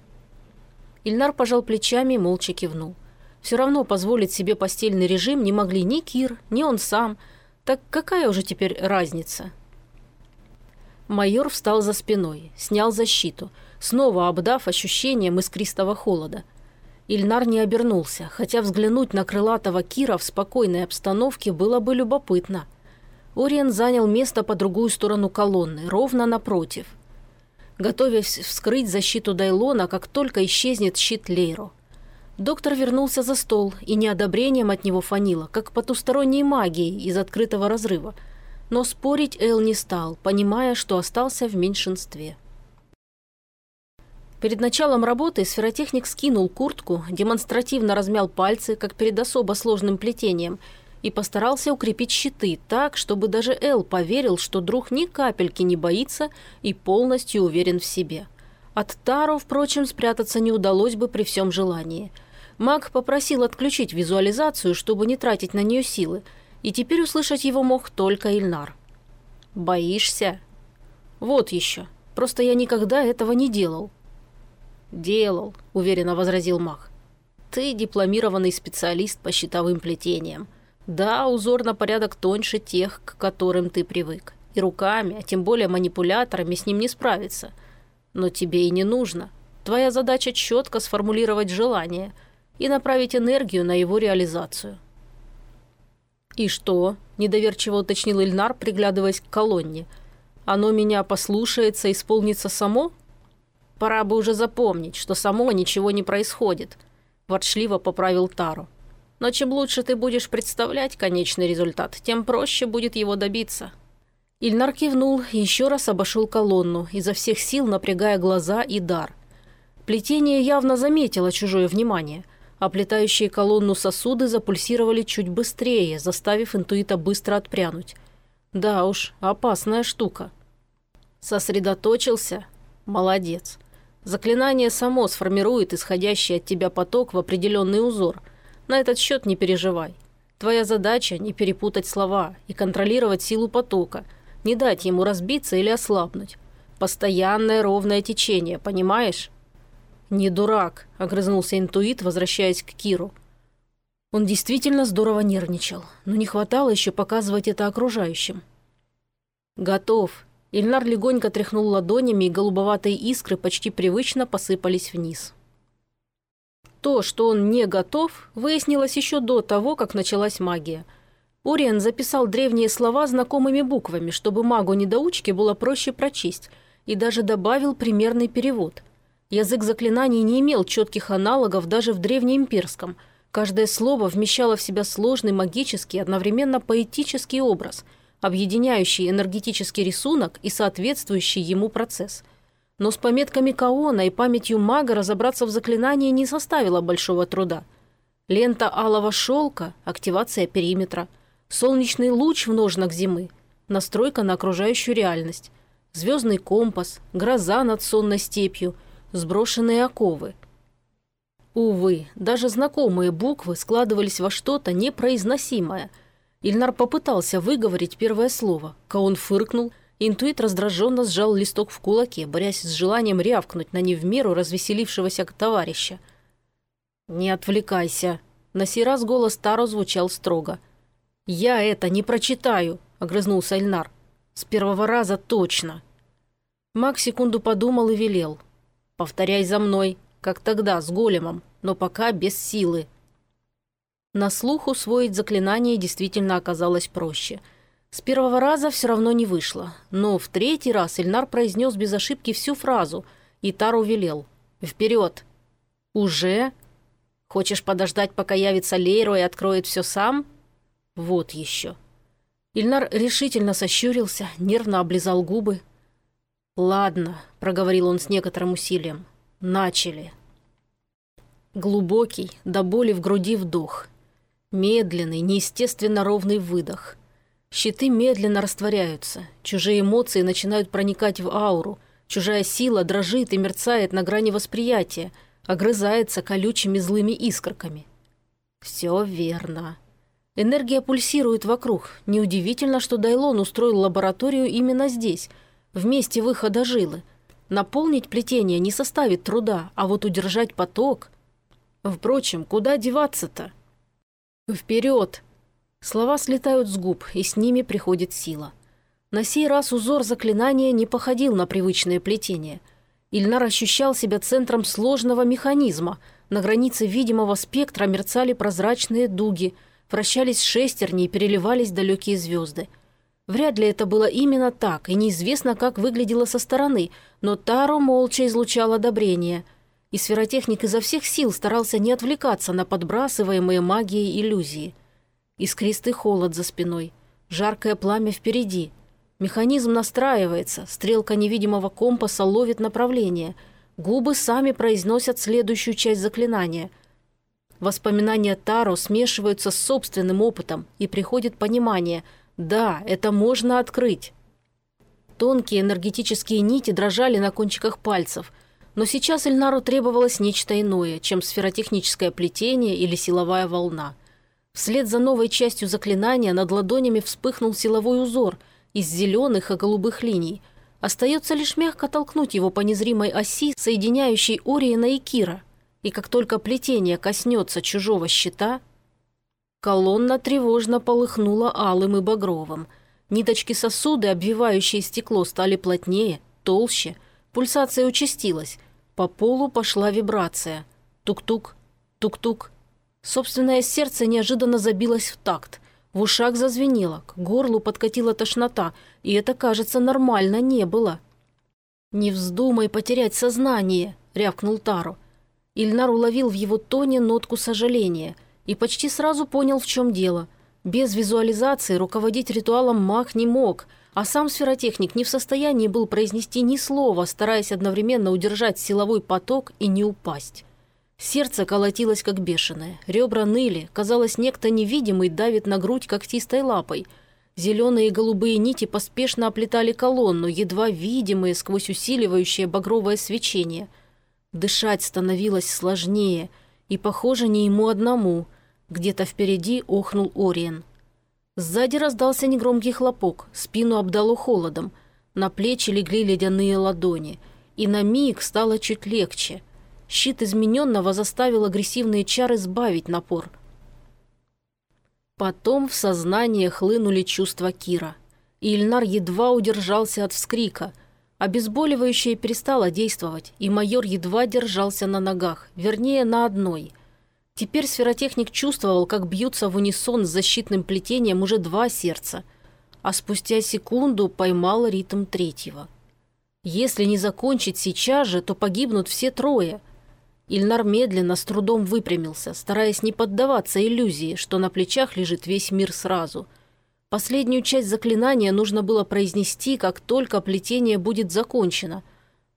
Speaker 1: Ильнар пожал плечами и молча кивнул. Все равно позволить себе постельный режим не могли ни Кир, ни он сам. Так какая уже теперь разница? Майор встал за спиной, снял защиту, снова обдав ощущением искристого холода – Ильнар не обернулся, хотя взглянуть на крылатого Кира в спокойной обстановке было бы любопытно. Ориен занял место по другую сторону колонны, ровно напротив. Готовясь вскрыть защиту Дайлона, как только исчезнет щит Лейро. Доктор вернулся за стол, и неодобрением от него фанило, как потусторонней магией из открытого разрыва. Но спорить Эл не стал, понимая, что остался в меньшинстве. Перед началом работы сферотехник скинул куртку, демонстративно размял пальцы, как перед особо сложным плетением, и постарался укрепить щиты так, чтобы даже Эл поверил, что друг ни капельки не боится и полностью уверен в себе. От Таро, впрочем, спрятаться не удалось бы при всем желании. Маг попросил отключить визуализацию, чтобы не тратить на нее силы, и теперь услышать его мог только Ильнар. «Боишься?» «Вот еще. Просто я никогда этого не делал», «Делал», – уверенно возразил Мах. «Ты дипломированный специалист по щитовым плетениям. Да, узор на порядок тоньше тех, к которым ты привык. И руками, а тем более манипуляторами с ним не справиться. Но тебе и не нужно. Твоя задача четко сформулировать желание и направить энергию на его реализацию». «И что?» – недоверчиво уточнил Ильнар, приглядываясь к колонне. «Оно меня послушается, исполнится само?» Пора бы уже запомнить, что само ничего не происходит», – ворчливо поправил Тару. «Но чем лучше ты будешь представлять конечный результат, тем проще будет его добиться». Ильнар кивнул еще раз обошел колонну, изо всех сил напрягая глаза и дар. Плетение явно заметило чужое внимание. Оплетающие колонну сосуды запульсировали чуть быстрее, заставив интуита быстро отпрянуть. Да уж, опасная штука. Сосредоточился? Молодец. Заклинание само сформирует исходящий от тебя поток в определенный узор. На этот счет не переживай. Твоя задача – не перепутать слова и контролировать силу потока, не дать ему разбиться или ослабнуть. Постоянное ровное течение, понимаешь? «Не дурак», – огрызнулся интуит, возвращаясь к Киру. Он действительно здорово нервничал, но не хватало еще показывать это окружающим. «Готов», Ильнар легонько тряхнул ладонями, и голубоватые искры почти привычно посыпались вниз. То, что он не готов, выяснилось еще до того, как началась магия. Уриен записал древние слова знакомыми буквами, чтобы магу-недоучке было проще прочесть, и даже добавил примерный перевод. Язык заклинаний не имел четких аналогов даже в древнеимперском. Каждое слово вмещало в себя сложный магический, одновременно поэтический образ, объединяющий энергетический рисунок и соответствующий ему процесс. Но с пометками Каона и памятью мага разобраться в заклинании не составило большого труда. Лента алого шелка, активация периметра, солнечный луч в ножнах зимы, настройка на окружающую реальность, звездный компас, гроза над сонной степью, сброшенные оковы. Увы, даже знакомые буквы складывались во что-то непроизносимое. Ильнар попытался выговорить первое слово. Каон фыркнул, интуит раздраженно сжал листок в кулаке, борясь с желанием рявкнуть на не в меру развеселившегося товарища. «Не отвлекайся!» На сей раз голос Таро звучал строго. «Я это не прочитаю!» – огрызнулся Ильнар. С первого раза точно. Маг секунду подумал и велел. «Повторяй за мной, как тогда, с големом, но пока без силы». На слух усвоить заклинание действительно оказалось проще. С первого раза все равно не вышло, но в третий раз Ильнар произнес без ошибки всю фразу, и Тару велел. «Вперед!» «Уже?» «Хочешь подождать, пока явится Лейро и откроет все сам?» «Вот еще». Ильнар решительно сощурился, нервно облизал губы. «Ладно», — проговорил он с некоторым усилием. «Начали». Глубокий, до боли в груди вдох. Медленный, неестественно ровный выдох. Щиты медленно растворяются. Чужие эмоции начинают проникать в ауру. Чужая сила дрожит и мерцает на грани восприятия, огрызается колючими злыми искорками. «Все верно», Энергия пульсирует вокруг. Неудивительно, что Дайлон устроил лабораторию именно здесь, в месте выхода жилы. Наполнить плетение не составит труда, а вот удержать поток... Впрочем, куда деваться-то? Вперед! Слова слетают с губ, и с ними приходит сила. На сей раз узор заклинания не походил на привычное плетение. Ильнар ощущал себя центром сложного механизма. На границе видимого спектра мерцали прозрачные дуги – вращались шестерни и переливались далекие звезды. Вряд ли это было именно так, и неизвестно, как выглядело со стороны, но Таро молча излучал одобрение. И сферотехник изо всех сил старался не отвлекаться на подбрасываемые магией иллюзии. Искристый холод за спиной, жаркое пламя впереди. Механизм настраивается, стрелка невидимого компаса ловит направление. Губы сами произносят следующую часть заклинания – Воспоминания Таро смешиваются с собственным опытом, и приходит понимание – да, это можно открыть. Тонкие энергетические нити дрожали на кончиках пальцев, но сейчас Эльнару требовалось нечто иное, чем сферотехническое плетение или силовая волна. Вслед за новой частью заклинания над ладонями вспыхнул силовой узор из зеленых и голубых линий. Остается лишь мягко толкнуть его по незримой оси, соединяющей Ориена и Кира – и как только плетение коснется чужого щита, колонна тревожно полыхнула алым и багровым. Ниточки сосуды, обвивающие стекло, стали плотнее, толще, пульсация участилась, по полу пошла вибрация. Тук-тук, тук-тук. Собственное сердце неожиданно забилось в такт. В ушах зазвенело, к горлу подкатила тошнота, и это, кажется, нормально не было. «Не вздумай потерять сознание», — рявкнул Таро. Ильнар уловил в его тоне нотку сожаления и почти сразу понял, в чем дело. Без визуализации руководить ритуалом маг не мог, а сам сферотехник не в состоянии был произнести ни слова, стараясь одновременно удержать силовой поток и не упасть. Сердце колотилось как бешеное, ребра ныли, казалось, некто невидимый давит на грудь когтистой лапой. Зеленые и голубые нити поспешно оплетали колонну, едва видимые сквозь усиливающее багровое свечение – Дышать становилось сложнее, и, похоже, не ему одному. Где-то впереди охнул Ориен. Сзади раздался негромкий хлопок, спину обдало холодом. На плечи легли ледяные ладони. И на миг стало чуть легче. Щит измененного заставил агрессивные чары сбавить напор. Потом в сознание хлынули чувства Кира. И Ильнар едва удержался от вскрика – Обезболивающее перестало действовать, и майор едва держался на ногах, вернее, на одной. Теперь сферотехник чувствовал, как бьются в унисон с защитным плетением уже два сердца, а спустя секунду поймал ритм третьего. Если не закончить сейчас же, то погибнут все трое. Ильнар медленно, с трудом выпрямился, стараясь не поддаваться иллюзии, что на плечах лежит весь мир сразу. Последнюю часть заклинания нужно было произнести, как только плетение будет закончено.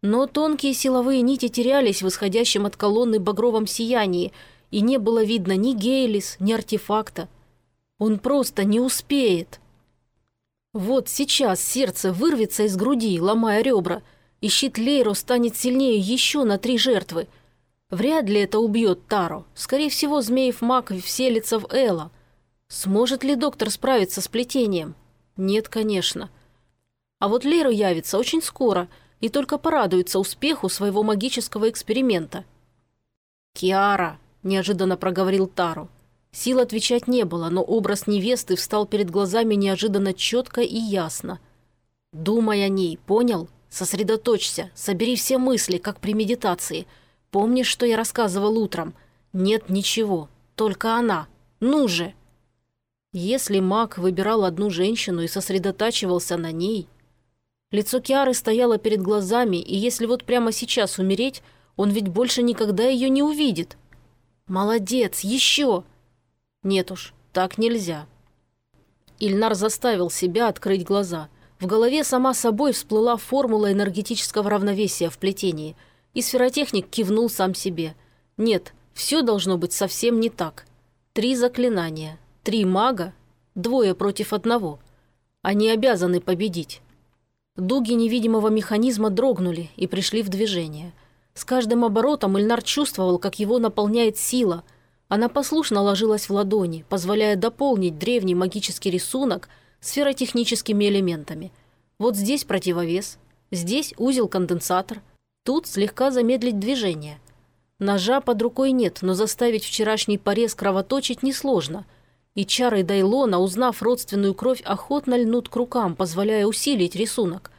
Speaker 1: Но тонкие силовые нити терялись в исходящем от колонны багровом сиянии, и не было видно ни Гейлис, ни артефакта. Он просто не успеет. Вот сейчас сердце вырвется из груди, ломая ребра, и щит Лейро станет сильнее еще на три жертвы. Вряд ли это убьет Таро. Скорее всего, змеев маг вселится в Элла. Сможет ли доктор справиться с плетением? Нет, конечно. А вот Лейро явится очень скоро и только порадуется успеху своего магического эксперимента. «Киара», – неожиданно проговорил Таро, Сил отвечать не было, но образ невесты встал перед глазами неожиданно четко и ясно. «Думай о ней, понял? Сосредоточься, собери все мысли, как при медитации. Помнишь, что я рассказывал утром? Нет ничего, только она. Ну же!» Если маг выбирал одну женщину и сосредотачивался на ней... Лицо Киары стояло перед глазами, и если вот прямо сейчас умереть, он ведь больше никогда ее не увидит. «Молодец, еще!» Нет уж, так нельзя. Ильнар заставил себя открыть глаза. В голове сама собой всплыла формула энергетического равновесия в плетении, и сферотехник кивнул сам себе. Нет, все должно быть совсем не так. Три заклинания, три мага, двое против одного. Они обязаны победить. Дуги невидимого механизма дрогнули и пришли в движение. С каждым оборотом Ильнар чувствовал, как его наполняет сила – она послушно ложилась в ладони, позволяя дополнить древний магический рисунок сферотехническими элементами. Вот здесь противовес, здесь узел-конденсатор, тут слегка замедлить движение. Ножа под рукой нет, но заставить вчерашний порез кровоточить несложно. И чары Дайлона, узнав родственную кровь, охотно льнут к рукам, позволяя усилить рисунок.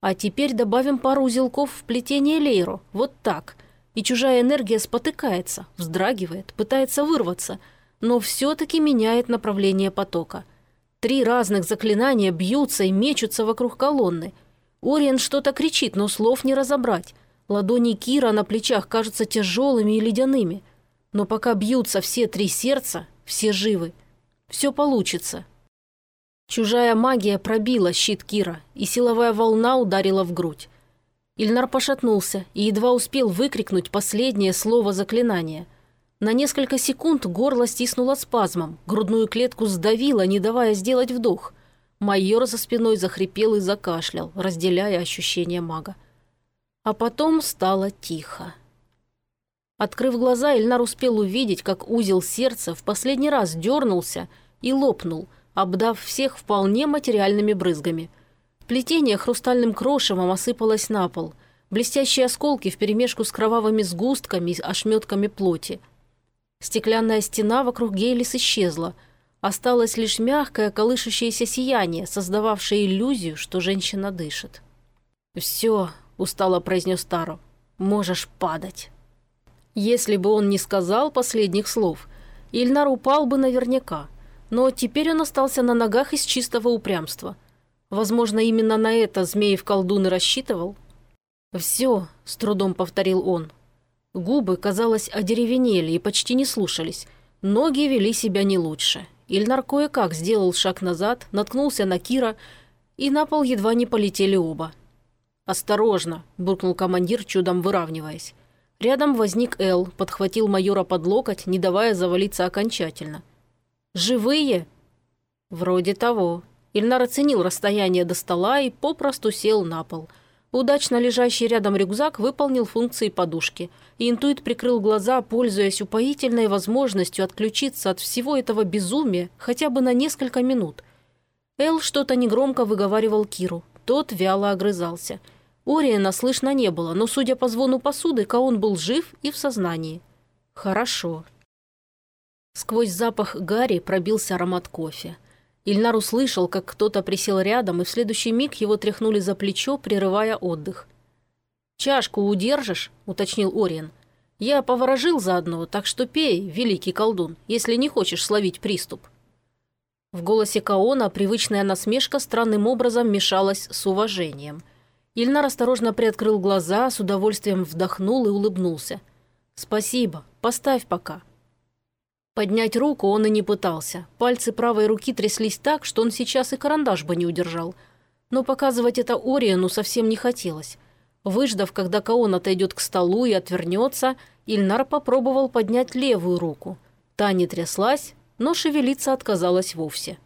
Speaker 1: А теперь добавим пару узелков в плетение Лейро, вот так – и чужая энергия спотыкается, вздрагивает, пытается вырваться, но все-таки меняет направление потока. Три разных заклинания бьются и мечутся вокруг колонны. Ориен что-то кричит, но слов не разобрать. Ладони Кира на плечах кажутся тяжелыми и ледяными. Но пока бьются все три сердца, все живы. Все получится. Чужая магия пробила щит Кира, и силовая волна ударила в грудь. Ильнар пошатнулся и едва успел выкрикнуть последнее слово заклинания. На несколько секунд горло стиснуло спазмом, грудную клетку сдавило, не давая сделать вдох. Майор за спиной захрипел и закашлял, разделяя ощущения мага. А потом стало тихо. Открыв глаза, Ильнар успел увидеть, как узел сердца в последний раз дернулся и лопнул, обдав всех вполне материальными брызгами – Плетение хрустальным крошевом осыпалось на пол. Блестящие осколки вперемешку с кровавыми сгустками и ошметками плоти. Стеклянная стена вокруг Гейлис исчезла. Осталось лишь мягкое колышущееся сияние, создававшее иллюзию, что женщина дышит. «Все», — устало произнес Таро, — «можешь падать». Если бы он не сказал последних слов, Ильнар упал бы наверняка. Но теперь он остался на ногах из чистого упрямства — Возможно, именно на это Змеев колдун и рассчитывал? «Все», — с трудом повторил он. Губы, казалось, одеревенели и почти не слушались. Ноги вели себя не лучше. Ильнар кое-как сделал шаг назад, наткнулся на Кира, и на пол едва не полетели оба. «Осторожно!» – буркнул командир, чудом выравниваясь. Рядом возник Эл, подхватил майора под локоть, не давая завалиться окончательно. «Живые?» «Вроде того», Ильнар оценил расстояние до стола и попросту сел на пол. Удачно лежащий рядом рюкзак выполнил функции подушки, и интуит прикрыл глаза, пользуясь упоительной возможностью отключиться от всего этого безумия хотя бы на несколько минут. Эл что-то негромко выговаривал Киру. Тот вяло огрызался. Ориена слышно не было, но, судя по звону посуды, Каон был жив и в сознании. Хорошо. Сквозь запах гари пробился аромат кофе. Ильнар услышал, как кто-то присел рядом, и в следующий миг его тряхнули за плечо, прерывая отдых. «Чашку удержишь?» – уточнил Ориен. «Я поворожил заодно, так что пей, великий колдун, если не хочешь словить приступ». В голосе Каона привычная насмешка странным образом мешалась с уважением. Ильнар осторожно приоткрыл глаза, с удовольствием вдохнул и улыбнулся. «Спасибо. Поставь пока». Поднять руку он и не пытался. Пальцы правой руки тряслись так, что он сейчас и карандаш бы не удержал. Но показывать это Ориену совсем не хотелось. Выждав, когда Каон отойдет к столу и отвернется, Ильнар попробовал поднять левую руку. Та не тряслась, но шевелиться отказалась вовсе.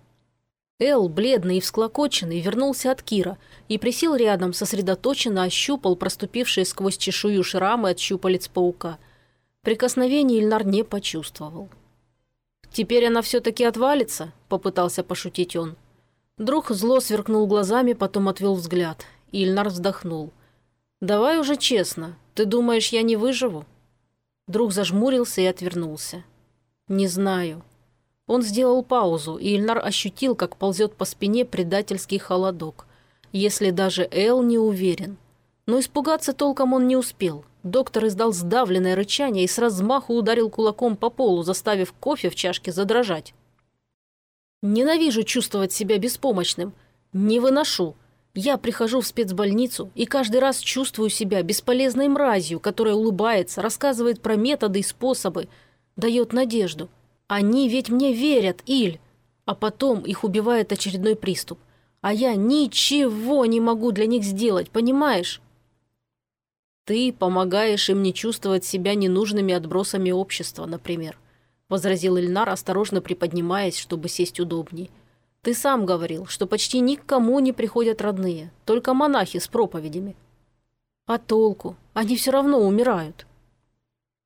Speaker 1: Эл, бледный и всклокоченный, вернулся от Кира и присел рядом, сосредоточенно ощупал проступившие сквозь чешую шрамы от щупалец паука. Прикосновение Ильнар не почувствовал. «Теперь она все-таки отвалится?» – попытался пошутить он. Друг зло сверкнул глазами, потом отвел взгляд. Ильнар вздохнул. «Давай уже честно. Ты думаешь, я не выживу?» Друг зажмурился и отвернулся. «Не знаю». Он сделал паузу, и Ильнар ощутил, как ползет по спине предательский холодок. Если даже Эл не уверен. Но испугаться толком он не успел. Доктор издал сдавленное рычание и с размаху ударил кулаком по полу, заставив кофе в чашке задрожать. «Ненавижу чувствовать себя беспомощным. Не выношу. Я прихожу в спецбольницу и каждый раз чувствую себя бесполезной мразью, которая улыбается, рассказывает про методы и способы, дает надежду. Они ведь мне верят, Иль. А потом их убивает очередной приступ. А я ничего не могу для них сделать, понимаешь?» «Ты помогаешь им не чувствовать себя ненужными отбросами общества, например», возразил Ильнар, осторожно приподнимаясь, чтобы сесть удобней. «Ты сам говорил, что почти никому не приходят родные, только монахи с проповедями». «А толку? Они все равно умирают».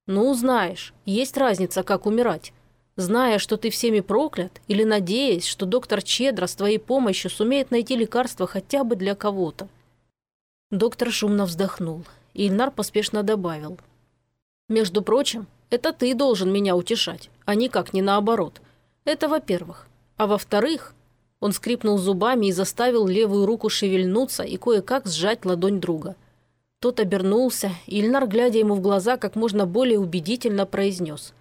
Speaker 1: «Ну, знаешь, есть разница, как умирать. Зная, что ты всеми проклят, или надеясь, что доктор Чедро с твоей помощью сумеет найти лекарство хотя бы для кого-то». Доктор шумно вздохнул. Ильнар поспешно добавил. «Между прочим, это ты должен меня утешать, а никак не наоборот. Это во-первых. А во-вторых...» Он скрипнул зубами и заставил левую руку шевельнуться и кое-как сжать ладонь друга. Тот обернулся, и Ильнар, глядя ему в глаза, как можно более убедительно произнес.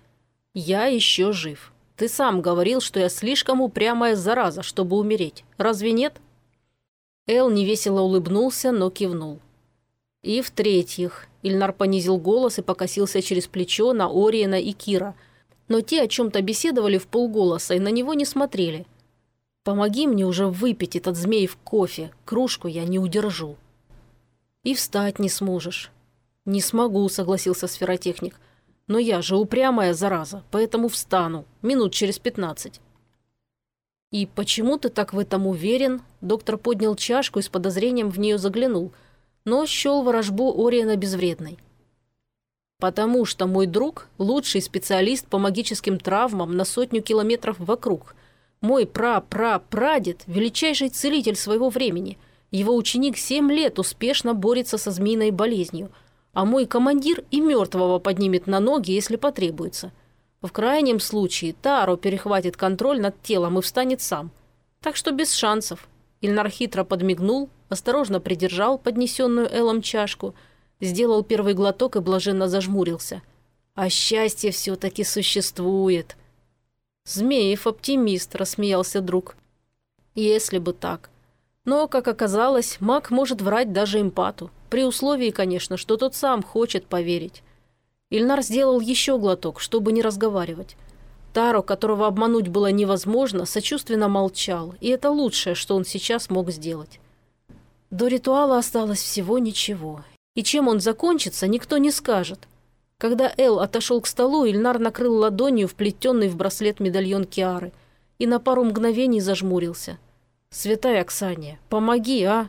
Speaker 1: «Я еще жив. Ты сам говорил, что я слишком упрямая зараза, чтобы умереть. Разве нет?» Эл невесело улыбнулся, но кивнул. И в-третьих, Ильнар понизил голос и покосился через плечо на Ориена и Кира. Но те о чем-то беседовали в полголоса и на него не смотрели. «Помоги мне уже выпить этот змей в кофе, кружку я не удержу». «И встать не сможешь». «Не смогу», — согласился сферотехник. «Но я же упрямая зараза, поэтому встану, минут через пятнадцать». «И почему ты так в этом уверен?» Доктор поднял чашку и с подозрением в нее заглянул — но счел ворожбу Ориена безвредной. «Потому что мой друг – лучший специалист по магическим травмам на сотню километров вокруг. Мой пра-пра-прадед – величайший целитель своего времени. Его ученик семь лет успешно борется со змеиной болезнью, а мой командир и мертвого поднимет на ноги, если потребуется. В крайнем случае Таро перехватит контроль над телом и встанет сам. Так что без шансов». Ильнар хитро подмигнул, осторожно придержал поднесенную Элом чашку, сделал первый глоток и блаженно зажмурился. «А счастье все-таки существует!» «Змеев оптимист», – рассмеялся друг. «Если бы так. Но, как оказалось, маг может врать даже эмпату, при условии, конечно, что тот сам хочет поверить». Ильнар сделал еще глоток, чтобы не разговаривать. Таро, которого обмануть было невозможно, сочувственно молчал, и это лучшее, что он сейчас мог сделать. До ритуала осталось всего ничего. И чем он закончится, никто не скажет. Когда Эл отошел к столу, Ильнар накрыл ладонью вплетенный в браслет медальон Киары и на пару мгновений зажмурился. «Святая Оксания, помоги, а!»